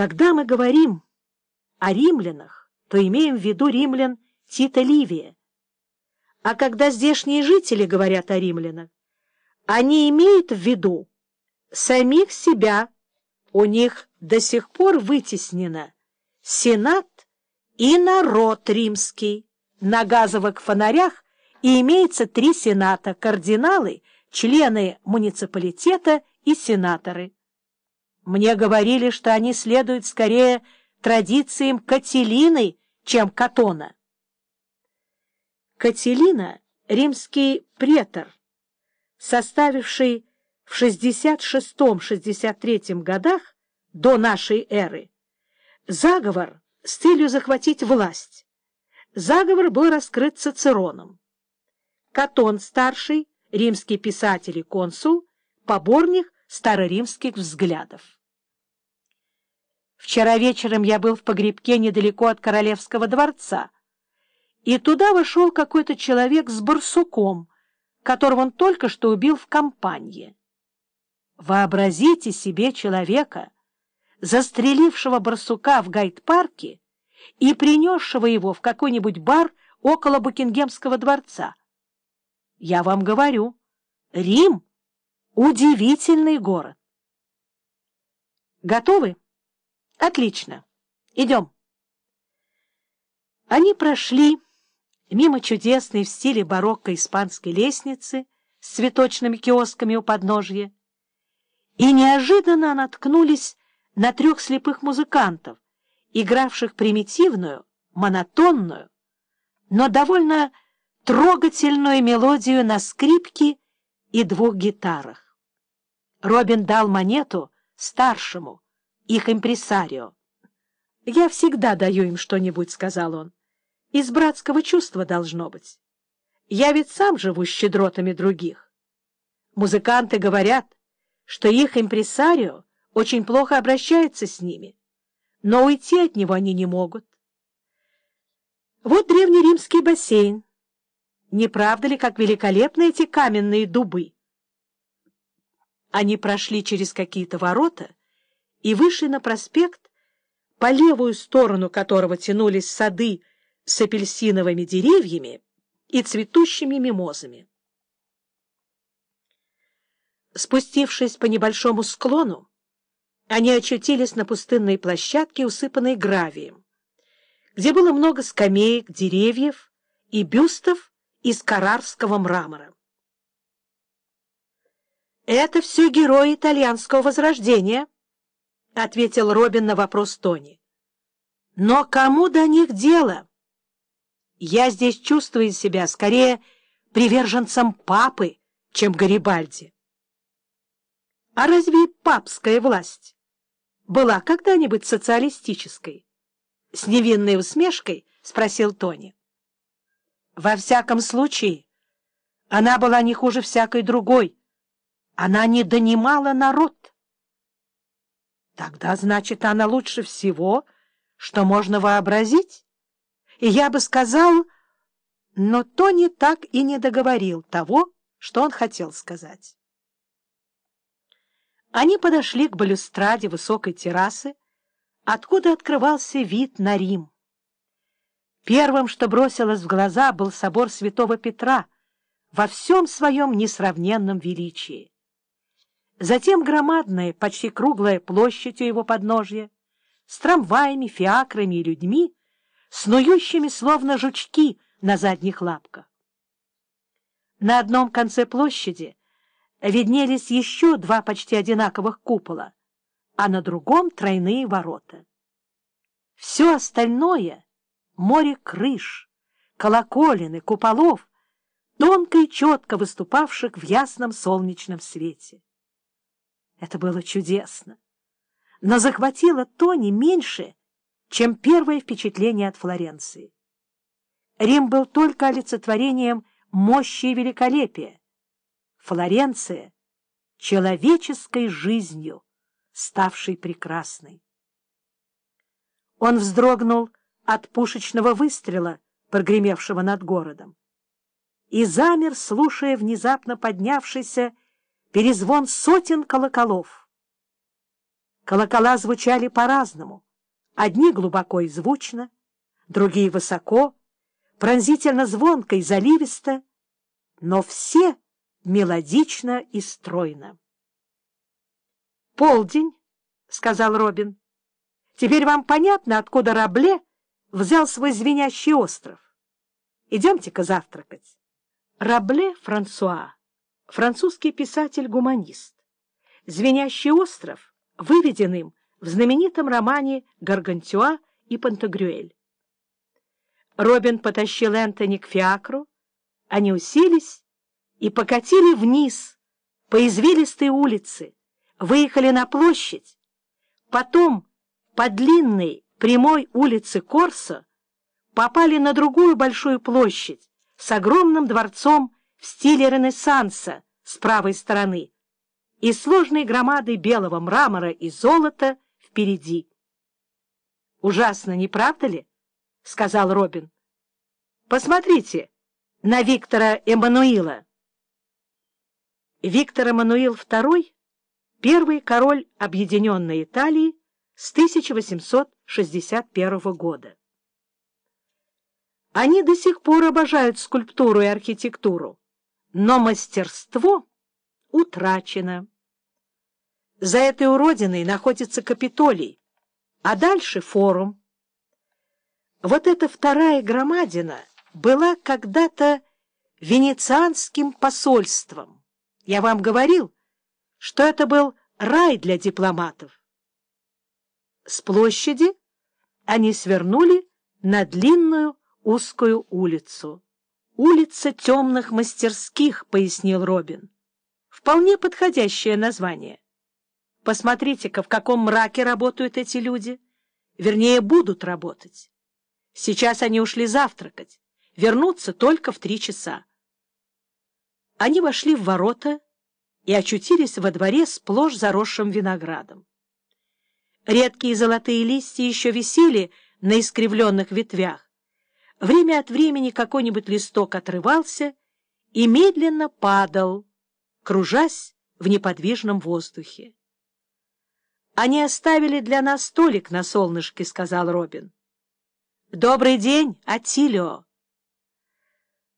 Когда мы говорим о римлянах, то имеем в виду римлян Тита Ливия. А когда здешние жители говорят о римлянах, они имеют в виду самих себя. У них до сих пор вытеснено сенат и народ римский. На газовых фонарях и имеется три сената, кардиналы, члены муниципалитета и сенаторы. Мне говорили, что они следуют скорее традициям Кателины, чем Катона. Кателина — римский претор, составивший в 66-63 годах до нашей эры заговор с целью захватить власть. Заговор был раскрыт Цицероном. Катон-старший, римский писатель и консул, поборник староримских взглядов. Вчера вечером я был в погребке недалеко от Королевского дворца, и туда вошел какой-то человек с барсуком, которого он только что убил в компании. Вообразите себе человека, застрелившего барсука в гайд-парке и принесшего его в какой-нибудь бар около Букингемского дворца. Я вам говорю, Рим — удивительный город. Готовы? Отлично. Идем. Они прошли мимо чудесной в стиле барокко испанской лестницы с цветочными киосками у подножья и неожиданно наткнулись на трех слепых музыкантов, игравших примитивную, монотонную, но довольно трогательную мелодию на скрипке и двух гитарах. Робин дал монету старшему, их импресарио. «Я всегда даю им что-нибудь», — сказал он. «Из братского чувства должно быть. Я ведь сам живу с щедротами других. Музыканты говорят, что их импресарио очень плохо обращается с ними, но уйти от него они не могут. Вот древнеримский бассейн. Не правда ли, как великолепны эти каменные дубы? Они прошли через какие-то ворота и вышли на проспект, по левую сторону которого тянулись сады с апельсиновыми деревьями и цветущими мимозами. Спустившись по небольшому склону, они очутились на пустынной площадке, усыпанной гравием, где было много скамеек, деревьев и бюстов из карарского мрамора. «Это все герои итальянского возрождения», — ответил Робин на вопрос Тони. «Но кому до них дело? Я здесь чувствую себя скорее приверженцем папы, чем Гарибальди». «А разве папская власть была когда-нибудь социалистической?» С невинной усмешкой спросил Тони. «Во всяком случае, она была не хуже всякой другой. Она не донимала народ». Тогда, значит, она лучше всего, что можно вообразить. И я бы сказал... Но Тони так и не договорил того, что он хотел сказать. Они подошли к балюстраде высокой террасы, откуда открывался вид на Рим. Первым, что бросилось в глаза, был собор святого Петра во всем своем несравненном величии. Затем громадная, почти круглая площадь у его подножья, с трамваями, фиакрами и людьми, снующими словно жучки на задних лапках. На одном конце площади виднелись еще два почти одинаковых купола, а на другом — тройные ворота. Все остальное — море крыш, колоколин и куполов, тонко и четко выступавших в ясном солнечном свете. Это было чудесно, но захватило Тони меньше, чем первое впечатление от Флоренции. Рим был только олицетворением мощи и великолепия. Флоренция — человеческой жизнью, ставшей прекрасной. Он вздрогнул от пушечного выстрела, прогремевшего над городом, и замер, слушая внезапно поднявшийся перезвон сотен колоколов. колокола звучали по-разному. Одни глубоко и звучно, другие высоко, пронзительно звонко и заливисто, но все мелодично и стройно. «Полдень», — сказал Робин. «Теперь вам понятно, откуда Рабле взял свой звенящий остров. Идемте-ка завтракать». Рабле Франсуа, французский писатель-гуманист. «Звенящий остров» выведен им в знаменитом романе «Гаргантюа и Пантагрюэль». Робин потащил Энтони к фиакру, они уселись и покатили вниз по извилистой улице, выехали на площадь, потом по длинной прямой улице Корсо попали на другую большую площадь, с огромным дворцом в стиле Ренессанса с правой стороны и сложной громадой белого мрамора и золота впереди. «Ужасно, не правда ли?» — сказал Робин. «Посмотрите на Виктора Эммануила». Виктор Эммануил II — первый король Объединенной Италии с 1861 года. Они до сих пор обожают скульптуру и архитектуру, но мастерство утрачено. За этой уродиной находится Капитолий, а дальше форум. Вот эта вторая громадина была когда-то венецианским посольством. Я вам говорил, что это был рай для дипломатов. С площади они свернули на длинную узкую улицу. «Улица темных мастерских», — пояснил Робин. «Вполне подходящее название. Посмотрите-ка, в каком мраке работают эти люди. Вернее, будут работать. Сейчас они ушли завтракать, вернутся только в три часа». Они вошли в ворота и очутились во дворе сплошь заросшим виноградом. Редкие золотые листья еще висели на искривленных ветвях, Время от времени какой-нибудь листок отрывался и медленно падал, кружась в неподвижном воздухе. «Они оставили для нас столик на солнышке», — сказал Робин. «Добрый день, Атилио!»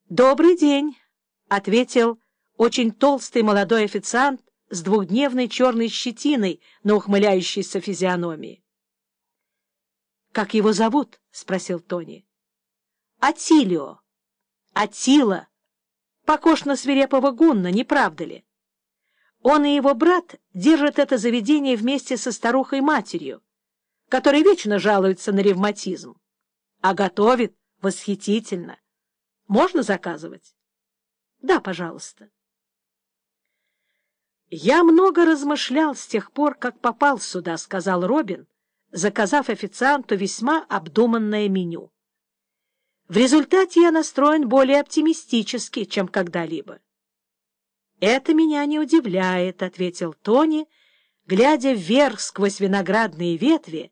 «Добрый день», — ответил очень толстый молодой официант с двухдневной черной щетиной на ухмыляющейся физиономии. «Как его зовут?» — спросил Тони. Атилио. Атила. Похож на свирепого гунна, не правда ли? Он и его брат держат это заведение вместе со старухой-матерью, которая вечно жалуется на ревматизм, а готовит восхитительно. Можно заказывать? Да, пожалуйста. «Я много размышлял с тех пор, как попал сюда», — сказал Робин, заказав официанту весьма обдуманное меню. В результате я настроен более оптимистически, чем когда-либо. «Это меня не удивляет», — ответил Тони, глядя вверх сквозь виноградные ветви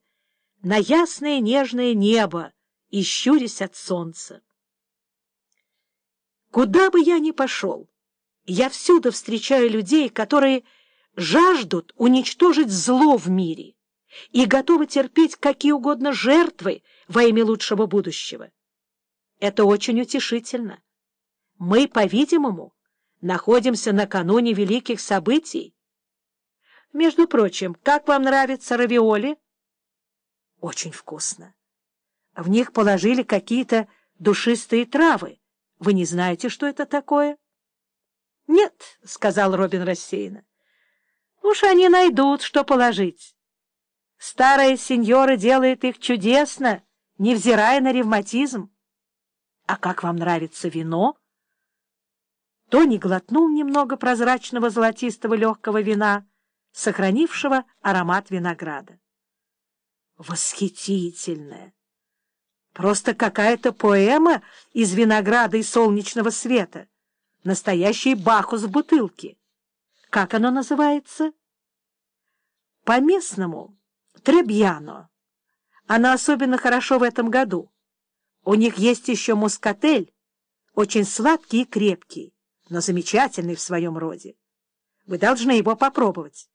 на ясное нежное небо и щурясь от солнца. «Куда бы я ни пошел, я всюду встречаю людей, которые жаждут уничтожить зло в мире и готовы терпеть какие угодно жертвы во имя лучшего будущего». Это очень утешительно. Мы, по-видимому, находимся накануне великих событий. Между прочим, как вам нравится равиоли? Очень вкусно. В них положили какие-то душистые травы. Вы не знаете, что это такое? — Нет, — сказал Робин рассеянно. — Уж они найдут, что положить. Старая сеньора делает их чудесно, невзирая на ревматизм. «А как вам нравится вино?» Тони глотнул немного прозрачного золотистого легкого вина, сохранившего аромат винограда. «Восхитительное! Просто какая-то поэма из винограда и солнечного света. Настоящий бахус в бутылке. Как оно называется?» «По-местному — требьяно. Оно особенно хорошо в этом году». У них есть еще мускатель, очень сладкий и крепкий, но замечательный в своем роде. Вы должны его попробовать.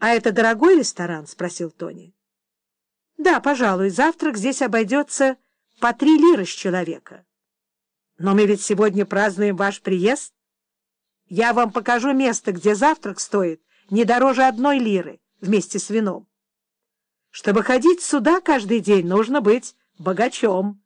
А это дорогой ресторан? — спросил Тони. — Да, пожалуй, завтрак здесь обойдется по три лиры с человека. Но мы ведь сегодня празднуем ваш приезд. Я вам покажу место, где завтрак стоит не дороже одной лиры вместе с вином. Чтобы ходить сюда каждый день, нужно быть богачом.